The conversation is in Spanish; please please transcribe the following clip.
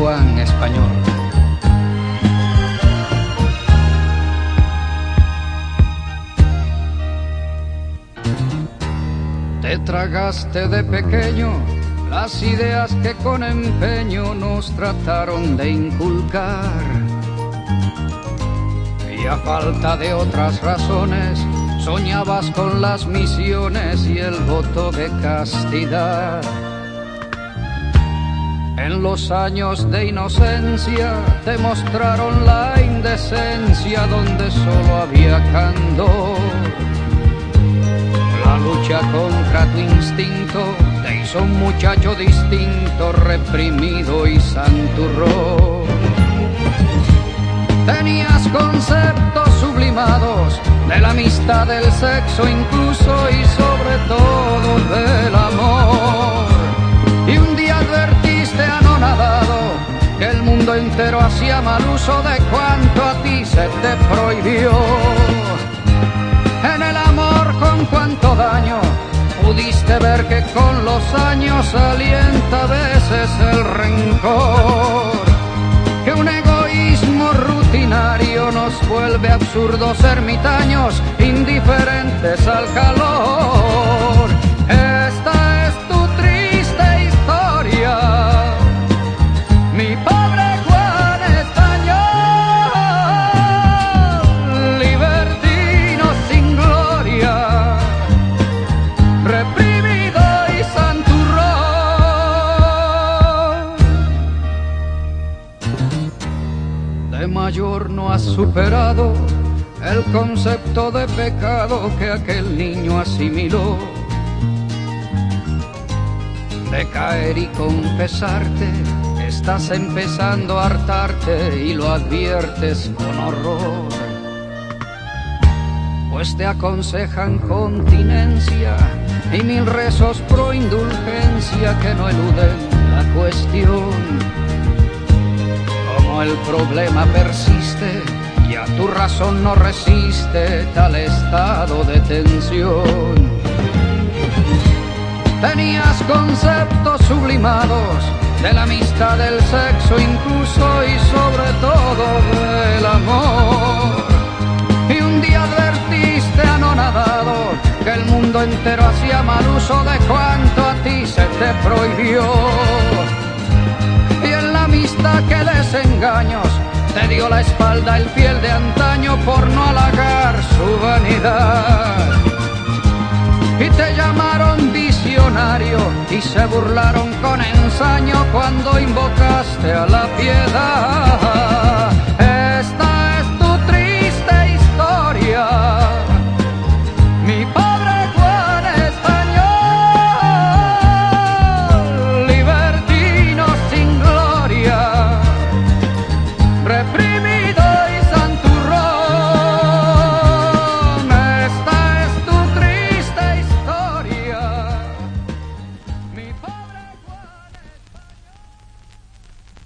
Juan Español. Te tragaste de pequeño las ideas que con empeño nos trataron de inculcar. Y a falta de otras razones, soñabas con las misiones y el voto de castidad. En los años de inocencia te mostraron la indecencia donde solo había candor. La lucha contra tu instinto te hizo un muchacho distinto, reprimido y santurrón. Tenías conceptos sublimados de la amistad, del sexo incluso y sobre todo del amor. Entero hacía mal uso de cuanto a ti se te prohibió. En el amor con cuánto daño pudiste ver que con los años alienta a veces el rencor. Que un egoísmo rutinario nos vuelve absurdos ermitaños, indiferentes al calor. De mayor no has superado el concepto de pecado que aquel niño asimiló. De caer y confesarte, estás empezando a hartarte y lo adviertes con horror. Pues te aconsejan continencia y mil rezos pro indulgencia que no eluden la cuestión problema persiste y a tu razón no resiste tal estado de tensión. Tenías conceptos sublimados de la amistad, del sexo incluso y sobre todo del amor. Y un día advertiste anonadado que el mundo entero hacía mal uso de cuanto a ti se te prohibió te dio la espalda el fiel de antaño por no halagar su vanidad. Y te llamaron visionario y se burlaron con ensaño cuando invocaste a la piedad.